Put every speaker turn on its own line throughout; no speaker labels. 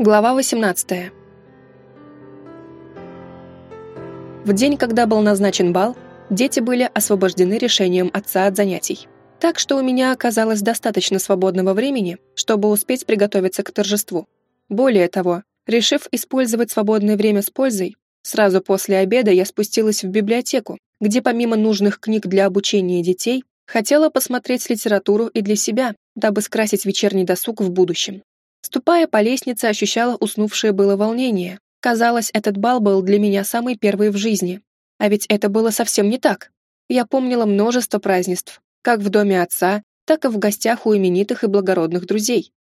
Глава 18. В день, когда был назначен бал, дети были освобождены решением отца от занятий. Так что у меня оказалось достаточно свободного времени, чтобы успеть приготовиться к торжеству. Более того, решив использовать свободное время с пользой, сразу после обеда я спустилась в библиотеку, где помимо нужных книг для обучения детей, хотела посмотреть литературу и для себя, дабы скрасить вечерний досуг в будущем. Ступая по лестнице, ощущала уснувшее было волнение. Казалось, этот бал был для меня самый первый в жизни. А ведь это было совсем не так. Я помнила множество празднеств, как в доме отца, так и в гостях у именитых и благородных друзей.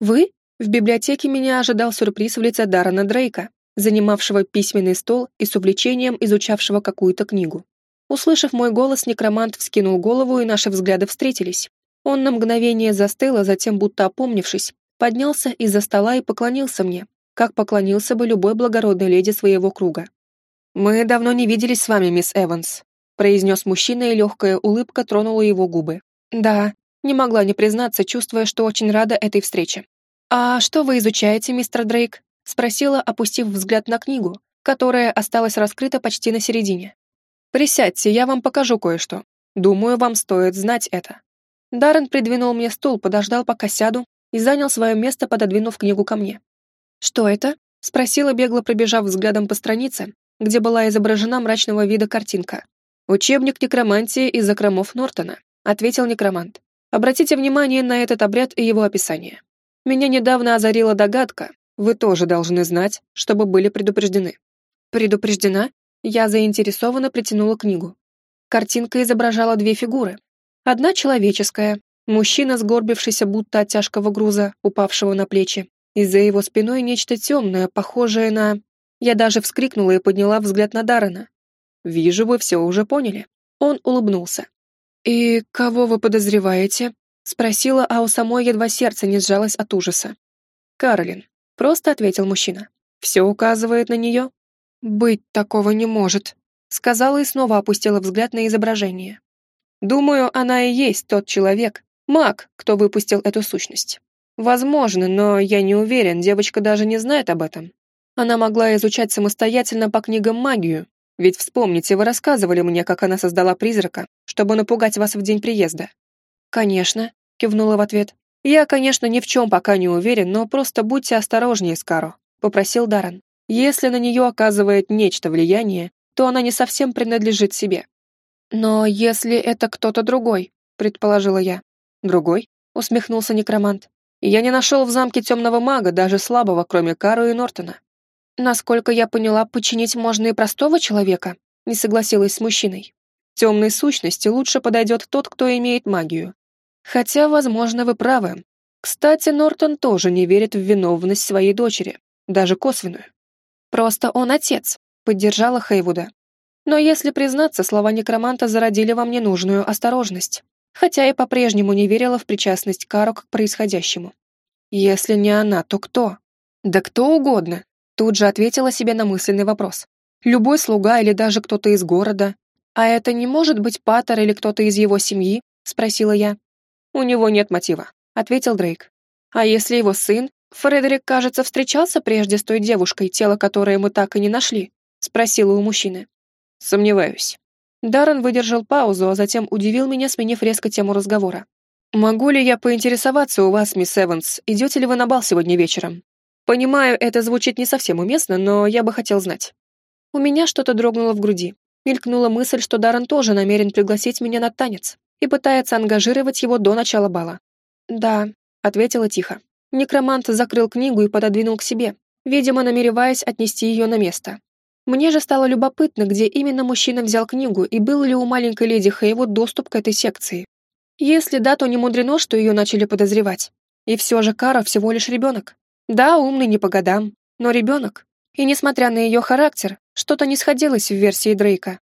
«Вы?» В библиотеке меня ожидал сюрприз в лице Даррена Дрейка, занимавшего письменный стол и с увлечением изучавшего какую-то книгу. Услышав мой голос, некромант вскинул голову, и наши взгляды встретились. Он на мгновение застыл, а затем, будто опомнившись, поднялся из-за стола и поклонился мне, как поклонился бы любой благородной леди своего круга. «Мы давно не виделись с вами, мисс Эванс», произнес мужчина, и легкая улыбка тронула его губы. «Да», не могла не признаться, чувствуя, что очень рада этой встрече. «А что вы изучаете, мистер Дрейк?» спросила, опустив взгляд на книгу, которая осталась раскрыта почти на середине. «Присядьте, я вам покажу кое-что. Думаю, вам стоит знать это». Даррен придвинул мне стул, подождал, пока сяду, и занял свое место, пододвинув книгу ко мне. «Что это?» — спросила, бегло пробежав взглядом по странице, где была изображена мрачного вида картинка. «Учебник некромантии из закромов Нортона», — ответил некромант. «Обратите внимание на этот обряд и его описание. Меня недавно озарила догадка, вы тоже должны знать, чтобы были предупреждены». «Предупреждена?» Я заинтересованно притянула книгу. Картинка изображала две фигуры. Одна человеческая, Мужчина, сгорбившийся будто от тяжкого груза, упавшего на плечи. И за его спиной нечто темное, похожее на... Я даже вскрикнула и подняла взгляд на Даррена. «Вижу, вы все уже поняли». Он улыбнулся. «И кого вы подозреваете?» Спросила, а у самой едва сердце не сжалось от ужаса. «Каролин», — просто ответил мужчина. «Все указывает на нее?» «Быть такого не может», — сказала и снова опустила взгляд на изображение. «Думаю, она и есть тот человек, Маг, кто выпустил эту сущность. Возможно, но я не уверен, девочка даже не знает об этом. Она могла изучать самостоятельно по книгам магию, ведь вспомните, вы рассказывали мне, как она создала призрака, чтобы напугать вас в день приезда. Конечно, кивнула в ответ. Я, конечно, ни в чем пока не уверен, но просто будьте осторожнее, Скаро, попросил Даррен. Если на нее оказывает нечто влияние, то она не совсем принадлежит себе. Но если это кто-то другой, предположила я. «Другой?» — усмехнулся некромант. «Я не нашел в замке темного мага, даже слабого, кроме Кару и Нортона». «Насколько я поняла, починить можно и простого человека», — не согласилась с мужчиной. «Темной сущности лучше подойдет тот, кто имеет магию. Хотя, возможно, вы правы. Кстати, Нортон тоже не верит в виновность своей дочери, даже косвенную. Просто он отец», — поддержала Хейвуда. Но если признаться, слова некроманта зародили вам ненужную осторожность хотя и по-прежнему не верила в причастность Каро к происходящему. «Если не она, то кто?» «Да кто угодно», тут же ответила себе на мысленный вопрос. «Любой слуга или даже кто-то из города. А это не может быть Паттер или кто-то из его семьи?» спросила я. «У него нет мотива», ответил Дрейк. «А если его сын? Фредерик, кажется, встречался прежде с той девушкой, тело которой мы так и не нашли?» спросила у мужчины. «Сомневаюсь». Даррен выдержал паузу, а затем удивил меня, сменив резко тему разговора. «Могу ли я поинтересоваться у вас, мисс Эванс, идете ли вы на бал сегодня вечером? Понимаю, это звучит не совсем уместно, но я бы хотел знать». У меня что-то дрогнуло в груди. Мелькнула мысль, что Даррен тоже намерен пригласить меня на танец и пытается ангажировать его до начала бала. «Да», — ответила тихо. Некромант закрыл книгу и пододвинул к себе, видимо, намереваясь отнести ее на место. Мне же стало любопытно, где именно мужчина взял книгу и был ли у маленькой леди Хейвуд доступ к этой секции. Если да, то не мудрено, что ее начали подозревать. И все же Кара всего лишь ребенок. Да, умный не по годам, но ребенок. И несмотря на ее характер, что-то не сходилось в версии Дрейка.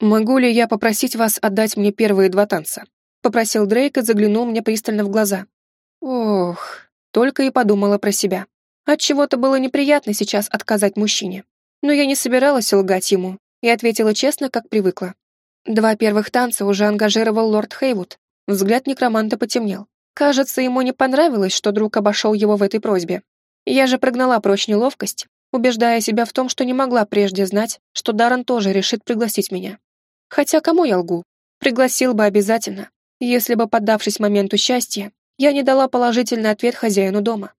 «Могу ли я попросить вас отдать мне первые два танца?» Попросил Дрейк и заглянул мне пристально в глаза. Ох, только и подумала про себя. Отчего-то было неприятно сейчас отказать мужчине но я не собиралась лгать ему и ответила честно, как привыкла. Два первых танца уже ангажировал лорд Хейвуд. Взгляд некроманта потемнел. Кажется, ему не понравилось, что друг обошел его в этой просьбе. Я же прогнала прочь неловкость, убеждая себя в том, что не могла прежде знать, что Даррен тоже решит пригласить меня. Хотя кому я лгу? Пригласил бы обязательно, если бы, поддавшись моменту счастья, я не дала положительный ответ хозяину дома.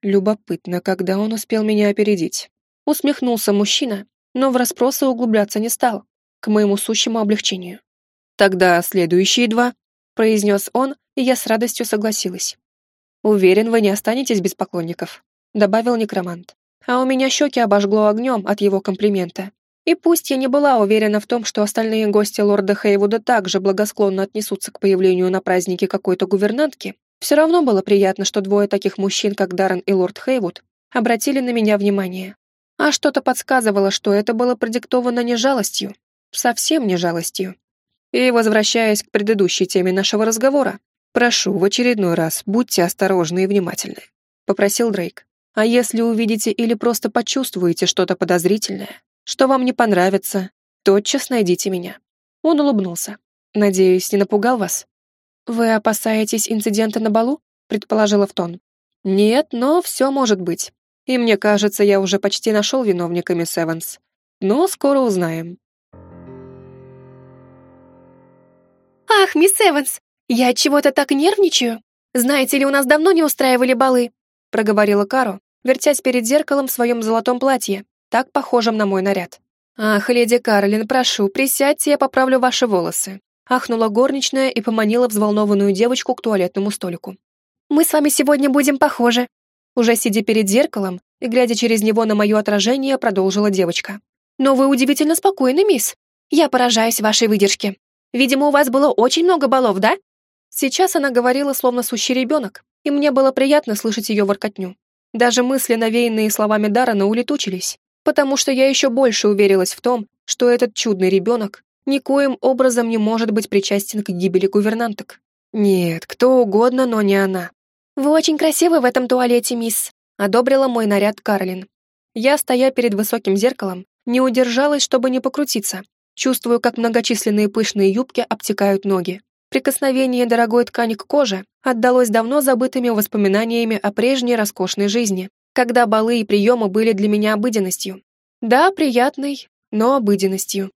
Любопытно, когда он успел меня опередить. Усмехнулся мужчина, но в расспросы углубляться не стал, к моему сущему облегчению. «Тогда следующие два», — произнес он, и я с радостью согласилась. «Уверен, вы не останетесь без поклонников», — добавил некромант. А у меня щеки обожгло огнем от его комплимента. И пусть я не была уверена в том, что остальные гости лорда Хейвуда также благосклонно отнесутся к появлению на празднике какой-то гувернантки, все равно было приятно, что двое таких мужчин, как Даррен и лорд Хейвуд, обратили на меня внимание. А что-то подсказывало, что это было продиктовано не жалостью, совсем не жалостью. И, возвращаясь к предыдущей теме нашего разговора, прошу в очередной раз, будьте осторожны и внимательны, попросил Дрейк. А если увидите или просто почувствуете что-то подозрительное, что вам не понравится, тотчас найдите меня. Он улыбнулся. Надеюсь, не напугал вас? «Вы опасаетесь инцидента на балу?» — предположила в тон. «Нет, но все может быть. И мне кажется, я уже почти нашел виновника, мисс Эванс. Но скоро узнаем».
«Ах, мисс Эванс, я чего-то так нервничаю. Знаете ли, у нас давно не устраивали балы», — проговорила Каро, вертясь перед зеркалом в своем золотом платье, так похожем на мой наряд. «Ах, леди Карлин, прошу, присядьте, я поправлю ваши волосы ахнула горничная и поманила взволнованную девочку к туалетному столику. «Мы с вами сегодня будем похожи»,
уже сидя перед зеркалом и глядя через него на мое отражение, продолжила девочка.
«Но вы удивительно спокойны, мисс. Я поражаюсь вашей выдержке. Видимо, у вас было очень много балов, да?»
Сейчас она говорила, словно сущий ребенок, и мне было приятно слышать ее воркотню. Даже мысли, навеянные словами Дарана, улетучились, потому что я еще больше уверилась в том, что этот чудный ребенок никоим образом не может быть причастен к гибели гувернанток. Нет, кто угодно, но не она.
«Вы очень красивы в этом туалете, мисс», — одобрила мой наряд Карлин.
Я, стоя перед высоким зеркалом, не удержалась, чтобы не покрутиться. Чувствую, как многочисленные пышные юбки обтекают ноги. Прикосновение дорогой ткани к коже отдалось давно забытыми воспоминаниями о прежней роскошной жизни, когда балы и приемы были для меня обыденностью. Да, приятной, но обыденностью.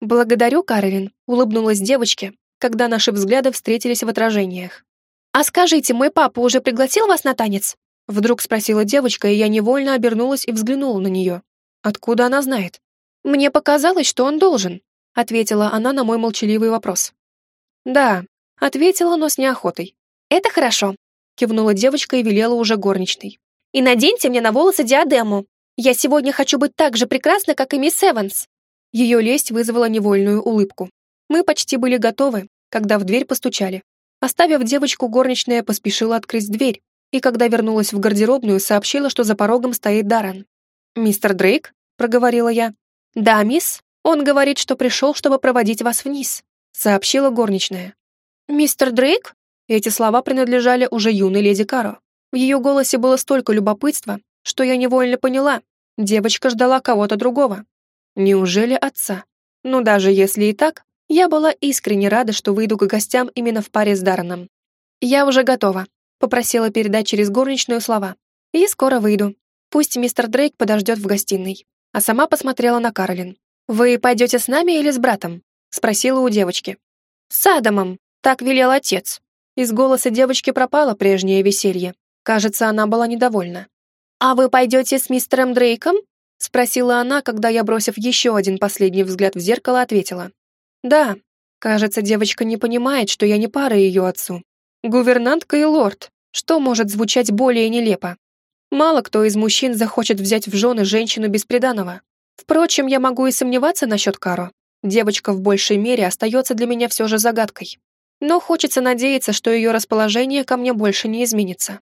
«Благодарю, Каролин», — улыбнулась девочке, когда наши взгляды встретились в отражениях.
«А скажите, мой папа уже пригласил вас на танец?»
Вдруг спросила девочка, и я невольно обернулась и взглянула на нее. Откуда она знает? «Мне показалось, что он должен», — ответила она на мой молчаливый вопрос. «Да», — ответила, но с неохотой.
«Это хорошо», —
кивнула девочка и велела уже горничной.
«И наденьте мне на волосы диадему. Я сегодня хочу быть так же прекрасна, как и мисс Эванс».
Ее лесть вызвала невольную улыбку. Мы почти были готовы, когда в дверь постучали. Оставив девочку, горничная поспешила открыть дверь, и когда вернулась в гардеробную, сообщила, что за порогом стоит Даррен. «Мистер Дрейк?» — проговорила я.
«Да, мисс.
Он говорит, что пришел, чтобы проводить вас вниз», — сообщила горничная.
«Мистер Дрейк?»
Эти слова принадлежали уже юной леди Каро. В ее голосе было столько любопытства, что я невольно поняла. Девочка ждала кого-то другого. Неужели отца? Ну, даже если и так, я была искренне рада, что выйду к гостям именно в паре с Дарреном. «Я уже готова», — попросила передать через горничную слова. «И скоро выйду. Пусть мистер Дрейк подождет в гостиной». А сама посмотрела на Каролин. «Вы пойдете с нами или с братом?» — спросила у девочки.
«С Адамом», — так велел отец.
Из голоса девочки пропало прежнее веселье. Кажется, она была недовольна.
«А вы пойдете с мистером Дрейком?»
— спросила она, когда я, бросив еще один последний взгляд в зеркало, ответила. «Да, кажется, девочка не понимает, что я не пара ее отцу. Гувернантка и лорд. Что может звучать более нелепо? Мало кто из мужчин захочет взять в жены женщину бесприданного. Впрочем, я могу и сомневаться насчет Каро. Девочка в большей мере остается для меня все же загадкой. Но хочется надеяться, что ее расположение ко мне больше не изменится.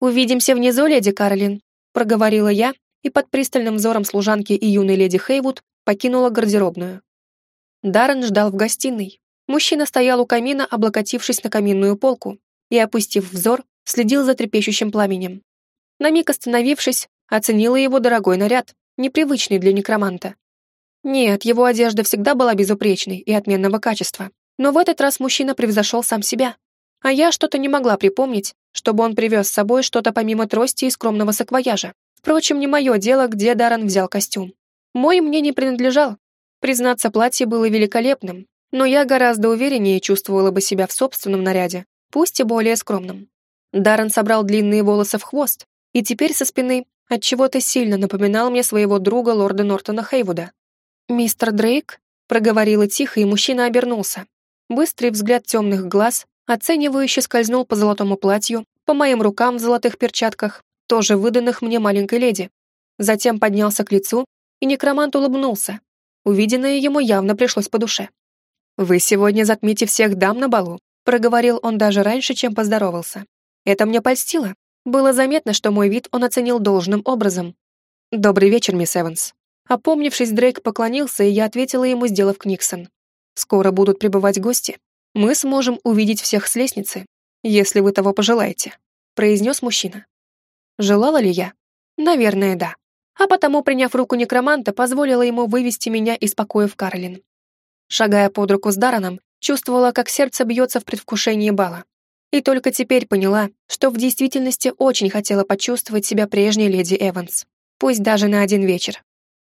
«Увидимся внизу, леди Каролин», — проговорила я, и под пристальным взором служанки и юной леди Хейвуд покинула гардеробную. Даррен ждал в гостиной. Мужчина стоял у камина, облокотившись на каминную полку, и, опустив взор, следил за трепещущим пламенем. На миг остановившись, оценила его дорогой наряд, непривычный для некроманта. Нет, его одежда всегда была безупречной и отменного качества, но в этот раз мужчина превзошел сам себя. А я что-то не могла припомнить, чтобы он привез с собой что-то помимо трости и скромного саквояжа. Впрочем, не мое дело, где Даррен взял костюм. Мой мне не принадлежал. Признаться, платье было великолепным, но я гораздо увереннее чувствовала бы себя в собственном наряде, пусть и более скромном. Даррен собрал длинные волосы в хвост, и теперь со спины от чего то сильно напоминал мне своего друга лорда Нортона Хейвуда. «Мистер Дрейк?» — проговорила тихо, и мужчина обернулся. Быстрый взгляд темных глаз оценивающе скользнул по золотому платью, по моим рукам в золотых перчатках, тоже выданных мне маленькой леди. Затем поднялся к лицу, и некромант улыбнулся. Увиденное ему явно пришлось по душе. «Вы сегодня затмите всех дам на балу», — проговорил он даже раньше, чем поздоровался. Это мне польстило. Было заметно, что мой вид он оценил должным образом. «Добрый вечер, мисс Эванс». Опомнившись, Дрейк поклонился, и я ответила ему, сделав Книксон. «Скоро будут прибывать гости. Мы сможем увидеть всех с лестницы, если вы того пожелаете», — произнес мужчина. Желала ли я? Наверное, да. А потому, приняв руку некроманта, позволила ему вывести меня из покоя в Карлин. Шагая под руку с Дараном, чувствовала, как сердце бьется в предвкушении бала. И только теперь поняла, что в действительности очень хотела почувствовать себя прежней леди Эванс, пусть даже на один вечер.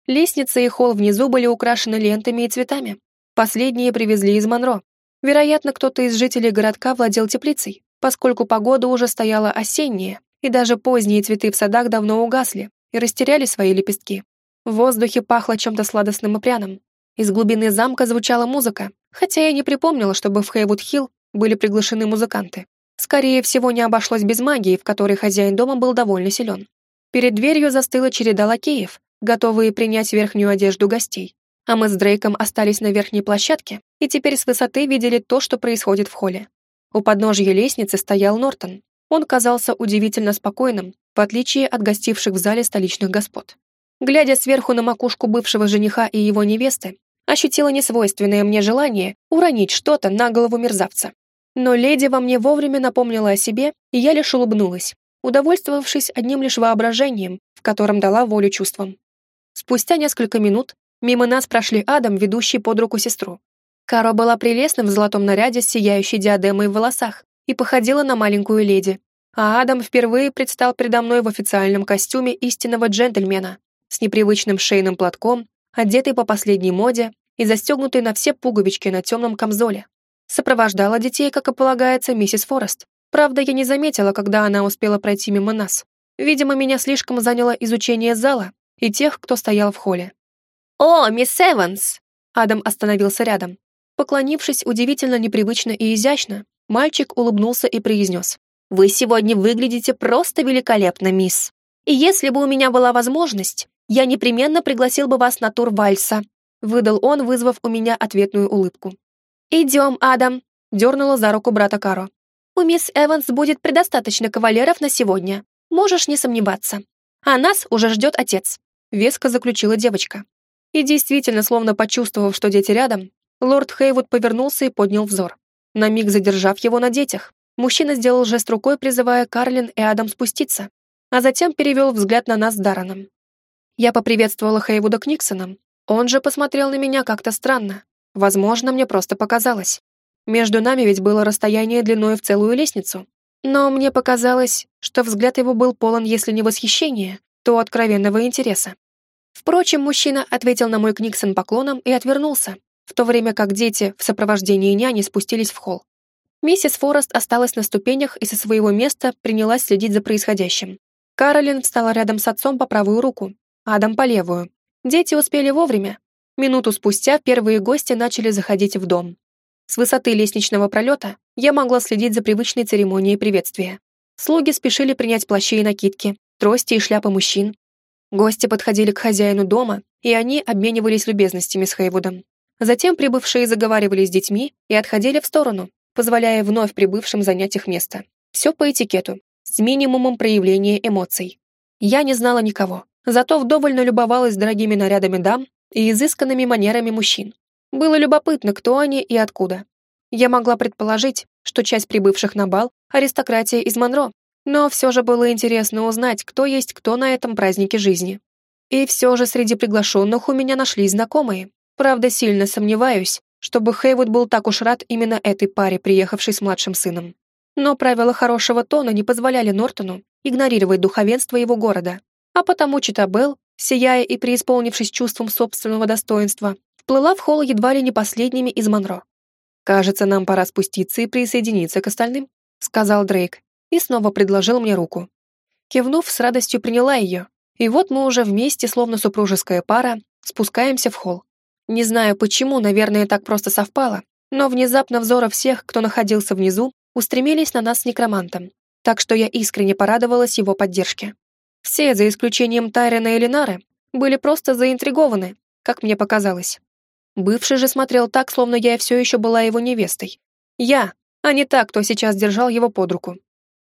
Лестница и холл внизу были украшены лентами и цветами. Последние привезли из Монро. Вероятно, кто-то из жителей городка владел теплицей, поскольку погода уже стояла осенняя, и даже поздние цветы в садах давно угасли и растеряли свои лепестки. В воздухе пахло чем-то сладостным и пряным. Из глубины замка звучала музыка, хотя я не припомнила, чтобы в Хейвуд-Хилл были приглашены музыканты. Скорее всего, не обошлось без магии, в которой хозяин дома был довольно силен. Перед дверью застыла череда лакеев, готовые принять верхнюю одежду гостей. А мы с Дрейком остались на верхней площадке и теперь с высоты видели то, что происходит в холле. У подножья лестницы стоял Нортон. Он казался удивительно спокойным, в отличие от гостивших в зале столичных господ. Глядя сверху на макушку бывшего жениха и его невесты, ощутила несвойственное мне желание уронить что-то на голову мерзавца. Но леди во мне вовремя напомнила о себе, и я лишь улыбнулась, удовольствовавшись одним лишь воображением, в котором дала волю чувствам. Спустя несколько минут мимо нас прошли Адам, ведущий под руку сестру. Каро была прелестна в золотом наряде с сияющей диадемой в волосах и походила на маленькую леди. А Адам впервые предстал передо мной в официальном костюме истинного джентльмена, с непривычным шейным платком, одетый по последней моде и застегнутый на все пуговички на темном камзоле. Сопровождала детей, как и полагается, миссис Форест. Правда, я не заметила, когда она успела пройти мимо нас. Видимо, меня слишком заняло изучение зала и тех, кто стоял в холле.
«О, мисс Эванс!»
Адам остановился рядом. Поклонившись удивительно непривычно и изящно, мальчик улыбнулся и произнес. «Вы сегодня выглядите просто великолепно, мисс. И если бы у меня была возможность, я непременно пригласил бы вас на тур вальса», выдал он, вызвав у меня ответную улыбку. «Идем, Адам», — дернула за руку брата Каро. «У мисс Эванс будет предостаточно кавалеров на сегодня. Можешь не сомневаться. А нас уже ждет отец», — веско заключила девочка. И действительно, словно почувствовав, что дети рядом, лорд Хейвуд повернулся и поднял взор. На миг задержав его на детях, мужчина сделал жест рукой, призывая Карлин и Адам спуститься, а затем перевел взгляд на нас с Дараном. Я поприветствовала Хейвуда Книксоном. Он же посмотрел на меня как-то странно, Возможно, мне просто показалось. Между нами ведь было расстояние длиной в целую лестницу. Но мне показалось, что взгляд его был полон, если не восхищения, то откровенного интереса. Впрочем, мужчина ответил на мой Книксон поклоном и отвернулся, в то время как дети в сопровождении няни спустились в холл. Миссис Форест осталась на ступенях и со своего места принялась следить за происходящим. Каролин встала рядом с отцом по правую руку, Адам по левую. Дети успели вовремя, Минуту спустя первые гости начали заходить в дом. С высоты лестничного пролета я могла следить за привычной церемонией приветствия. Слуги спешили принять плащи и накидки, трости и шляпы мужчин. Гости подходили к хозяину дома, и они обменивались любезностями с Хейвудом. Затем прибывшие заговаривали с детьми и отходили в сторону, позволяя вновь прибывшим занять их место. Все по этикету, с минимумом проявления эмоций. Я не знала никого, зато вдоволь налюбовалась дорогими нарядами дам и изысканными манерами мужчин. Было любопытно, кто они и откуда. Я могла предположить, что часть прибывших на бал — аристократия из Монро, но все же было интересно узнать, кто есть кто на этом празднике жизни. И все же среди приглашенных у меня нашлись знакомые. Правда, сильно сомневаюсь, чтобы Хейвуд был так уж рад именно этой паре, приехавшей с младшим сыном. Но правила хорошего тона не позволяли Нортону игнорировать духовенство его города, а потому Читабел, сияя и преисполнившись чувством собственного достоинства, вплыла в холл едва ли не последними из Монро. «Кажется, нам пора спуститься и присоединиться к остальным», сказал Дрейк и снова предложил мне руку. Кивнув, с радостью приняла ее, и вот мы уже вместе, словно супружеская пара, спускаемся в холл. Не знаю почему, наверное, так просто совпало, но внезапно взоры всех, кто находился внизу, устремились на нас с некромантом, так что я искренне порадовалась его поддержке. Все, за исключением Тайрена и Ленары, были просто заинтригованы, как мне показалось. Бывший же смотрел так, словно я все еще была его невестой. Я, а не та, кто сейчас держал его под руку.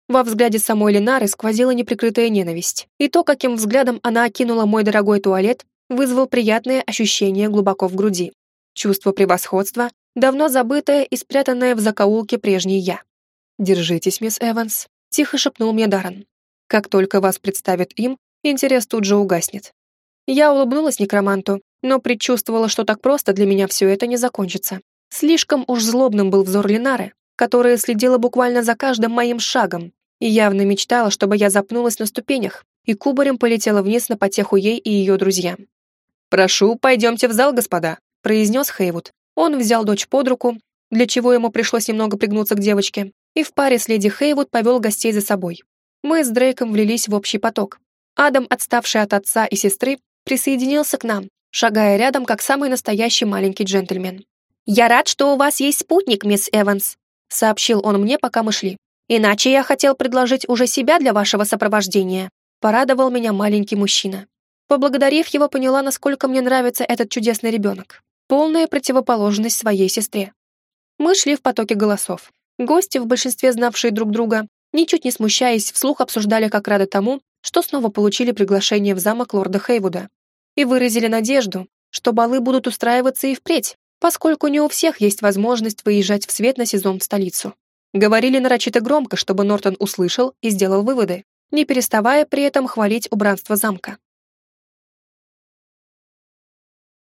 Во взгляде самой Ленары сквозила неприкрытая ненависть, и то, каким взглядом она окинула мой дорогой туалет, вызвал приятное ощущение глубоко в груди. Чувство превосходства, давно забытое и спрятанное в закоулке прежней я. «Держитесь, мисс Эванс», — тихо шепнул мне Даррен. «Как только вас представят им, интерес тут же угаснет». Я улыбнулась некроманту, но предчувствовала, что так просто для меня все это не закончится. Слишком уж злобным был взор Ленары, которая следила буквально за каждым моим шагом и явно мечтала, чтобы я запнулась на ступенях и кубарем полетела вниз на потеху ей и ее друзьям. «Прошу, пойдемте в зал, господа», — произнес Хейвуд. Он взял дочь под руку, для чего ему пришлось немного пригнуться к девочке, и в паре с леди Хейвуд повел гостей за собой. Мы с Дрейком влились в общий поток. Адам, отставший от отца и сестры, присоединился к нам, шагая рядом, как самый настоящий маленький джентльмен. «Я рад, что у вас есть спутник, мисс Эванс», сообщил он мне, пока мы шли. «Иначе я хотел предложить уже себя для вашего сопровождения», порадовал меня маленький мужчина. Поблагодарив его, поняла, насколько мне нравится этот чудесный ребенок. Полная противоположность своей сестре. Мы шли в потоке голосов. Гости, в большинстве знавшие друг друга, ничуть не смущаясь, вслух обсуждали, как рады тому, что снова получили приглашение в замок лорда Хейвуда. И выразили надежду, что балы будут устраиваться и впредь, поскольку не у всех есть возможность выезжать в свет на сезон в столицу. Говорили нарочито громко, чтобы Нортон услышал и сделал выводы, не переставая при этом хвалить убранство замка.